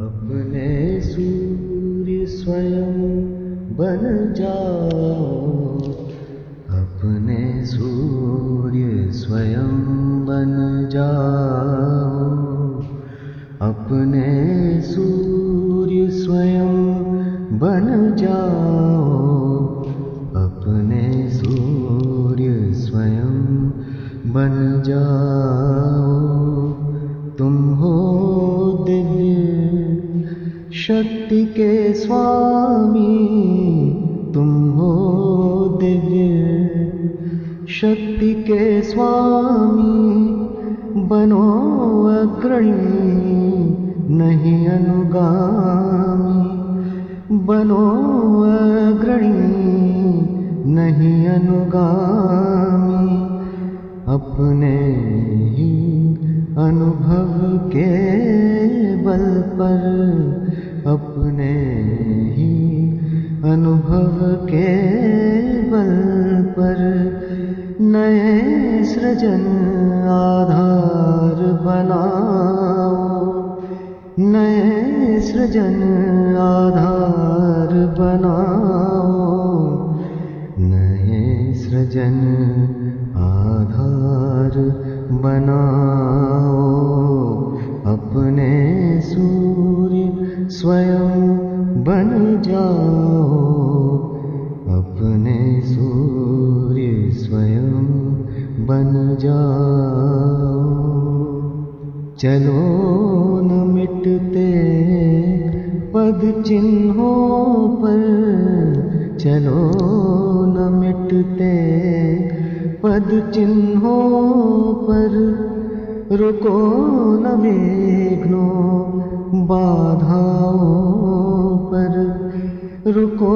अपने सूर्य स्वयं बन जाओ। अपने सूर्य स्वयं बन जाओ। अपने सूर्य स्वयं बन जाओ। अपने सूर्य स्वयं बन जाओ। तुम हो शक्ति के स्वामी, तुम हो दिव्य। शक्ति के स्वामी, बनो अग्रणी, नहीं अनुगामी। बनो अग्रणी, नहीं अनुगामी। अपने ही अनुभव के बल पर अपने ही अनुभव के बल पर नए सृजन आधार बनाओ। नए सृजन आधार बनाओ। नए सृजन आधार बनाओ। स्वयं बन जाओ। अपने सूर्य स्वयं बन जाओ। चलो न मिटते पद चिन्हों पर। चलो न मिटते पद चिन्हों पर। रुको न विघ्नों बाधाओं पर रुको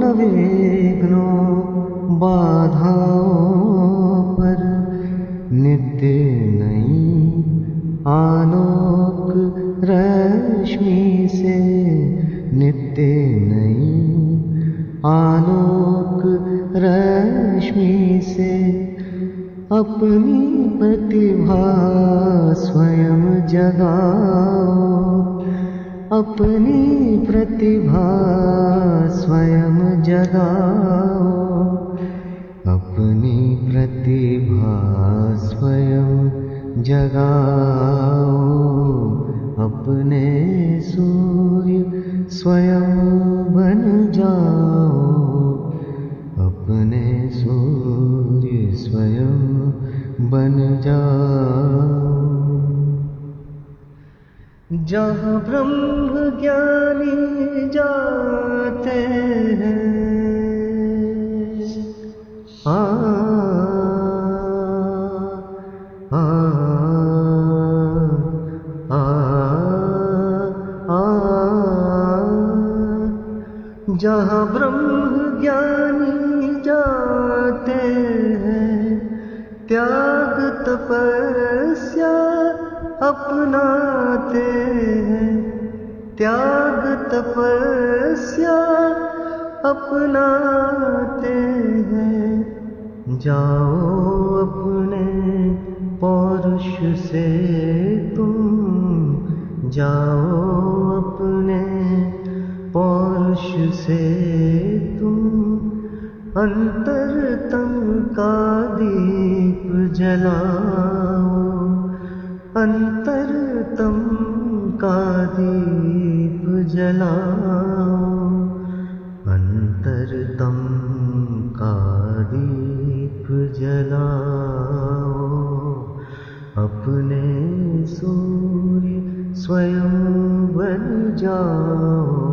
न विघ्नों बाधाओं पर नित्य नई आलोक रश्मि से नित्य नई आलोक रश्मि से अपनी प्रतिभा स्वयं जगाओ। अपनी प्रतिभा स्वयं जगाओ। अपनी प्रतिभा स्वयं जगाओ। अपने सूर्य स्वयं बन जाओ। अपने सूर्य स्वयं बन जाओ। जहाँ ब्रह्म ज्ञानी जाते हैं। आ, आ, आ, जहाँ ब्रह्म ज्ञानी जाते हैं त्याग तपस्या अपनाते हैं। त्याग तपस्या अपनाते हैं। जाओ अपने पौरुष से तुम जाओ अपने पौरुष से तुम अंतरतम का दीप जलाओ जलाओ। अंतरतम का दीप जलाओ। अपने सूर्य स्वयं बन जाओ।